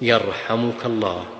يرحمك الله.